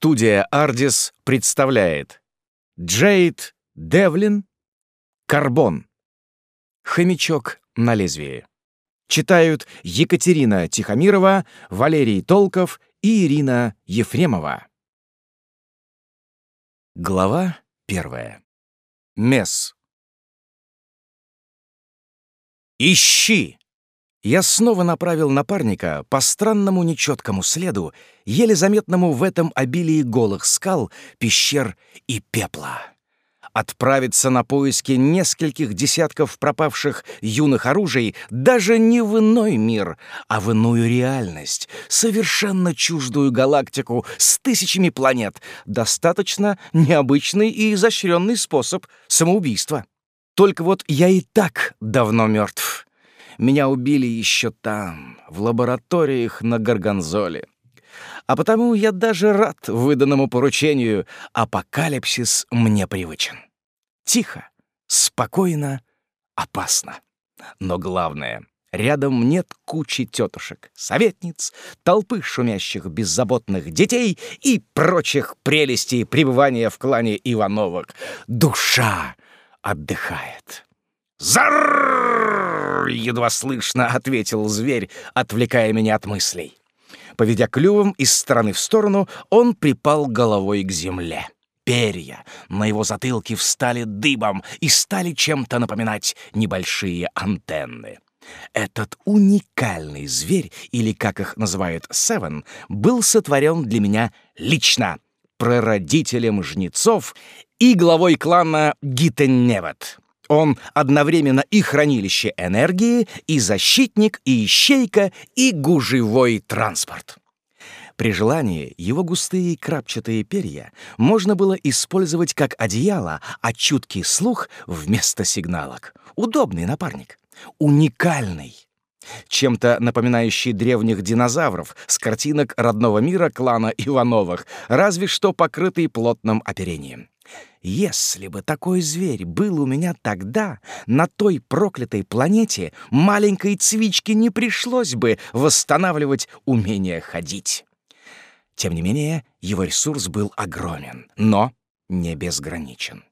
Студия «Ардис» представляет Джейд Девлин «Карбон» «Хомячок на лезвии». Читают Екатерина Тихомирова, Валерий Толков и Ирина Ефремова. Глава первая. Месс. «Ищи!» Я снова направил напарника по странному нечеткому следу, еле заметному в этом обилии голых скал, пещер и пепла. Отправиться на поиски нескольких десятков пропавших юных оружий даже не в иной мир, а в иную реальность, совершенно чуждую галактику с тысячами планет, достаточно необычный и изощренный способ самоубийства. Только вот я и так давно мертв. Меня убили еще там, в лабораториях на Гарганзоле. А потому я даже рад выданному поручению. Апокалипсис мне привычен. Тихо, спокойно, опасно. Но главное — рядом нет кучи тетушек, советниц, толпы шумящих беззаботных детей и прочих прелестей пребывания в клане Ивановых. Душа отдыхает. «Заррррр!» — едва слышно ответил зверь, отвлекая меня от мыслей. Поведя клювом из стороны в сторону, он припал головой к земле. Перья на его затылке встали дыбом и стали чем-то напоминать небольшие антенны. Этот уникальный зверь, или как их называют Севен, был сотворен для меня лично, прародителем жнецов и главой клана Гитенневат. Он одновременно и хранилище энергии, и защитник, и ищейка, и гужевой транспорт. При желании его густые крапчатые перья можно было использовать как одеяло, а чуткий слух вместо сигналок. Удобный напарник. Уникальный. Чем-то напоминающий древних динозавров с картинок родного мира клана Ивановых, разве что покрытый плотным оперением. Если бы такой зверь был у меня тогда, на той проклятой планете, маленькой цвичке не пришлось бы восстанавливать умение ходить. Тем не менее, его ресурс был огромен, но не безграничен.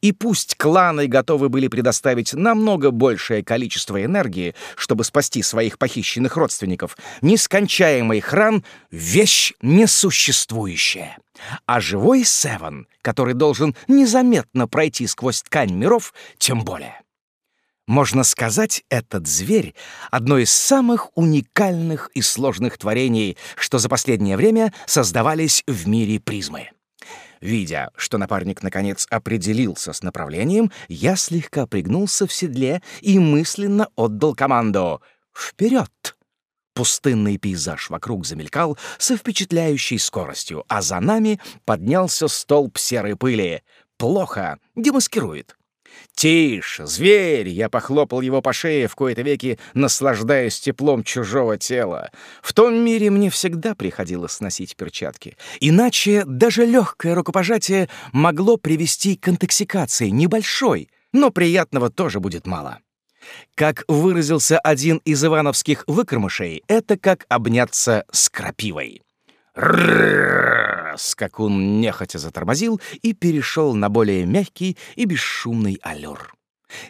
И пусть кланы готовы были предоставить намного большее количество энергии, чтобы спасти своих похищенных родственников, нескончаемый хран — вещь несуществующая. А живой Севен, который должен незаметно пройти сквозь ткань миров, тем более. Можно сказать, этот зверь — одно из самых уникальных и сложных творений, что за последнее время создавались в мире призмы. Видя, что напарник наконец определился с направлением, я слегка пригнулся в седле и мысленно отдал команду «Вперед!». Пустынный пейзаж вокруг замелькал со впечатляющей скоростью, а за нами поднялся столб серой пыли. Плохо, демаскирует. «Тише, зверь!» — я похлопал его по шее, в кои-то веки наслаждаясь теплом чужого тела. В том мире мне всегда приходилось носить перчатки. Иначе даже легкое рукопожатие могло привести к интоксикации, небольшой, но приятного тоже будет мало. Как выразился один из ивановских выкормышей, это как обняться с крапивой. Скакун нехотя затормозил и перешел на более мягкий и бесшумный аллюр.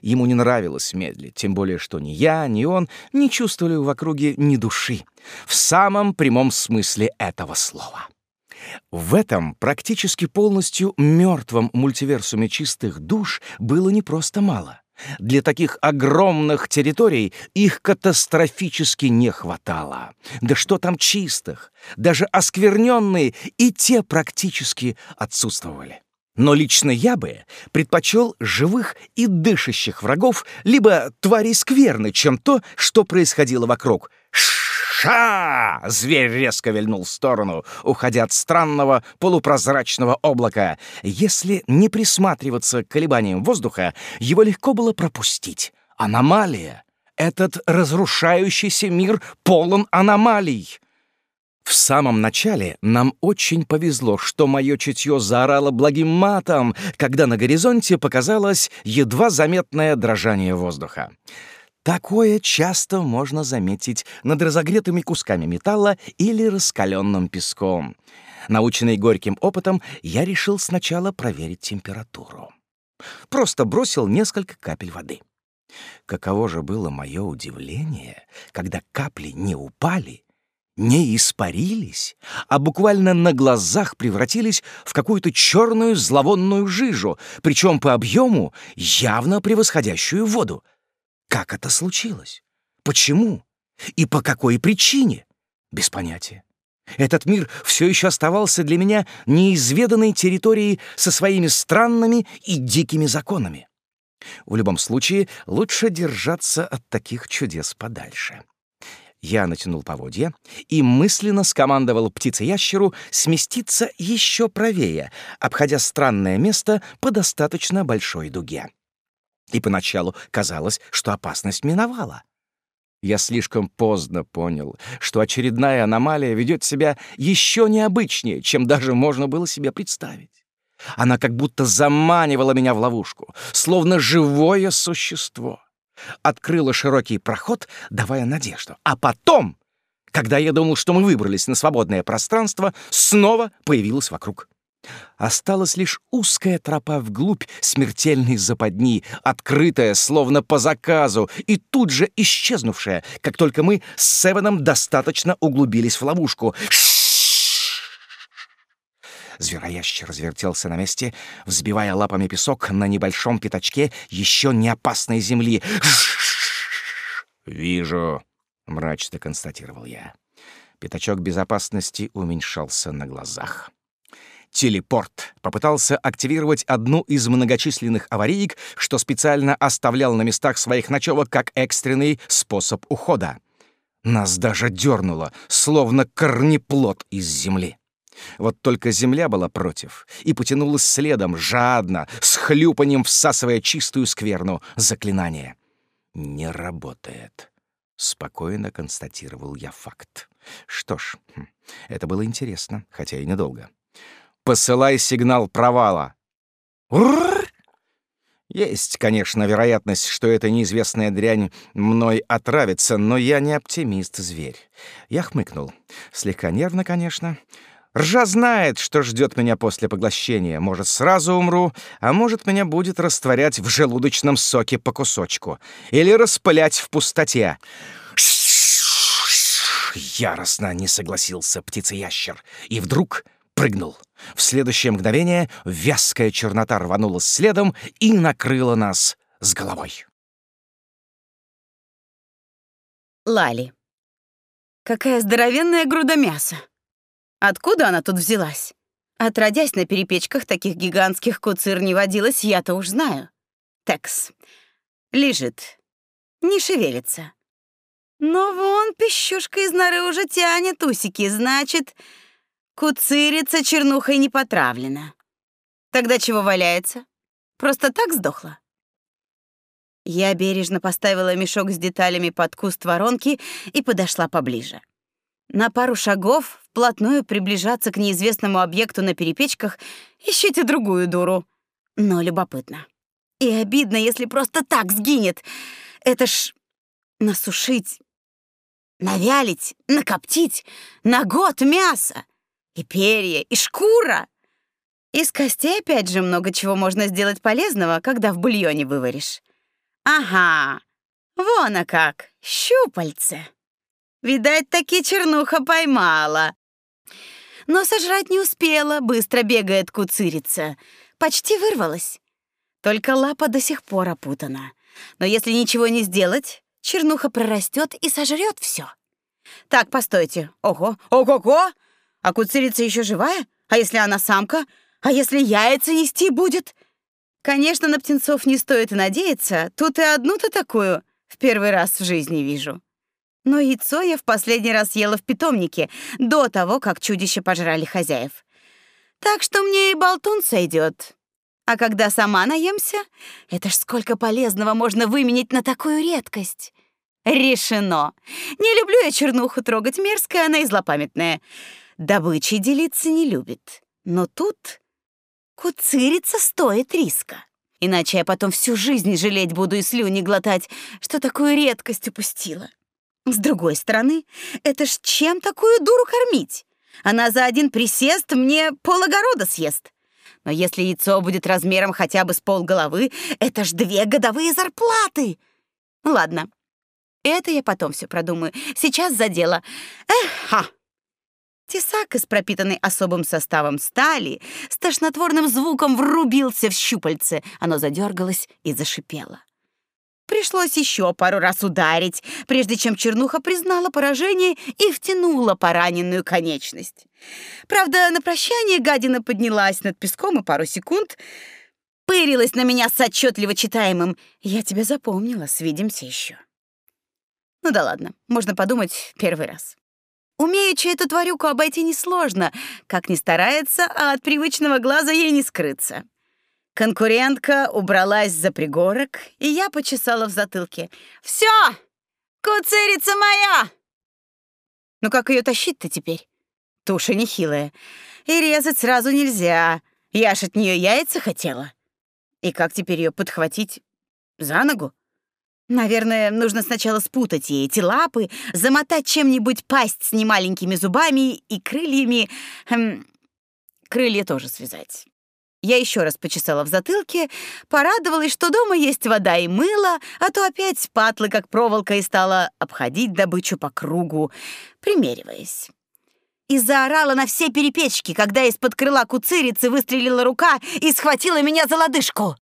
Ему не нравилось медлить, тем более что ни я, ни он не чувствовали в округе ни души, в самом прямом смысле этого слова. В этом практически полностью мертвом мультиверсуме чистых душ было не просто мало — для таких огромных территорий их катастрофически не хватало. Да что там чистых, даже оскверненные и те практически отсутствовали. Но лично я бы предпочел живых и дышащих врагов, либо тварей скверны, чем то, что происходило вокруг. «Ша!» — зверь резко вильнул в сторону, уходя от странного полупрозрачного облака. Если не присматриваться к колебаниям воздуха, его легко было пропустить. Аномалия! Этот разрушающийся мир полон аномалий! В самом начале нам очень повезло, что мое чутье заорало благим матом, когда на горизонте показалось едва заметное дрожание воздуха. Такое часто можно заметить над разогретыми кусками металла или раскаленным песком. Наученный горьким опытом, я решил сначала проверить температуру. Просто бросил несколько капель воды. Каково же было мое удивление, когда капли не упали, не испарились, а буквально на глазах превратились в какую-то черную зловонную жижу, причем по объему явно превосходящую воду. Как это случилось? Почему? И по какой причине? Без понятия. Этот мир все еще оставался для меня неизведанной территорией со своими странными и дикими законами. В любом случае, лучше держаться от таких чудес подальше. Я натянул поводья и мысленно скомандовал птице-ящеру сместиться еще правее, обходя странное место по достаточно большой дуге. И поначалу казалось, что опасность миновала. Я слишком поздно понял, что очередная аномалия ведет себя еще необычнее, чем даже можно было себе представить. Она как будто заманивала меня в ловушку, словно живое существо. Открыла широкий проход, давая надежду. А потом, когда я думал, что мы выбрались на свободное пространство, снова появилась вокруг. Осталась лишь узкая тропа вглубь смертельной западни, открытая, словно по заказу, и тут же исчезнувшая, как только мы с Севеном достаточно углубились в ловушку. Звероящер развертелся на месте, взбивая лапами песок на небольшом пятачке еще не опасной земли. «Вижу», — мрачно констатировал я. Пятачок безопасности уменьшался на глазах. Телепорт попытался активировать одну из многочисленных авариек, что специально оставлял на местах своих ночевок как экстренный способ ухода. Нас даже дернуло, словно корнеплод из земли. Вот только земля была против и потянулась следом, жадно, с хлюпанием всасывая чистую скверну заклинания. «Не работает», — спокойно констатировал я факт. Что ж, хм, это было интересно, хотя и недолго. «Посылай сигнал провала». Есть, конечно, вероятность, что эта неизвестная дрянь мной отравится, но я не оптимист-зверь. Я хмыкнул. Слегка нервно, конечно. Ржа знает, что ждет меня после поглощения. Может, сразу умру, а может, меня будет растворять в желудочном соке по кусочку. Или распылять в пустоте. Яростно не согласился птицеящер. И вдруг прыгнул. В следующее мгновение вязкая чернота рванула следом и накрыла нас с головой. Лали. Какая здоровенная груда мяса! Откуда она тут взялась? Отродясь на перепечках таких гигантских куцир не водилась, я-то уж знаю. Текс. Лежит. Не шевелится. Но вон пищушка из норы уже тянет усики, значит, куцирица чернухой не потравлена. Тогда чего валяется? Просто так сдохла? Я бережно поставила мешок с деталями под куст воронки и подошла поближе. На пару шагов вплотную приближаться к неизвестному объекту на перепечках ищите другую дуру. Но любопытно. И обидно, если просто так сгинет. Это ж насушить, навялить, накоптить на год мясо. И перья, и шкура. Из костей опять же много чего можно сделать полезного, когда в бульоне вываришь. Ага, вон а как, щупальце. Видать, таки чернуха поймала. Но сожрать не успела, быстро бегает куцирица. Почти вырвалась. Только лапа до сих пор опутана. Но если ничего не сделать, чернуха прорастет и сожрет все. Так, постойте. Ого, ого-го! А куцирица еще живая? А если она самка? А если яйца нести будет? Конечно, на птенцов не стоит надеяться. Тут и одну-то такую в первый раз в жизни вижу. Но яйцо я в последний раз ела в питомнике, до того, как чудище пожрали хозяев. Так что мне и болтун сойдет. А когда сама наемся, это ж сколько полезного можно выменить на такую редкость. Решено. Не люблю я чернуху трогать, мерзкая она и злопамятная. Добычей делиться не любит. Но тут куцириться стоит риска. Иначе я потом всю жизнь жалеть буду и слюни глотать, что такую редкость упустила. С другой стороны, это ж чем такую дуру кормить? Она за один присест мне пол съест. Но если яйцо будет размером хотя бы с полголовы, это ж две годовые зарплаты. Ладно, это я потом все продумаю. Сейчас за дело. Эх, ха! Тесак из пропитанной особым составом стали с тошнотворным звуком врубился в щупальце. Оно задергалось и зашипело. Пришлось еще пару раз ударить, прежде чем чернуха признала поражение и втянула пораненную конечность. Правда, на прощание гадина поднялась над песком и пару секунд пырилась на меня с отчетливо читаемым «Я тебя запомнила, свидимся еще». Ну да ладно, можно подумать первый раз. Умеючи эту тварюку обойти несложно, как ни старается, а от привычного глаза ей не скрыться. Конкурентка убралась за пригорок, и я почесала в затылке. «Все! Куцерица моя!» Ну как ее тащить-то теперь? Туша нехилая. И резать сразу нельзя. Я ж от нее яйца хотела. И как теперь ее подхватить? За ногу? Наверное, нужно сначала спутать ей эти лапы, замотать чем-нибудь пасть с немаленькими зубами и крыльями. Хм, крылья тоже связать. Я еще раз почесала в затылке, порадовалась, что дома есть вода и мыло, а то опять патлы, как проволока, и стала обходить добычу по кругу, примериваясь. И заорала на все перепечки, когда из-под крыла куцирицы выстрелила рука и схватила меня за лодыжку.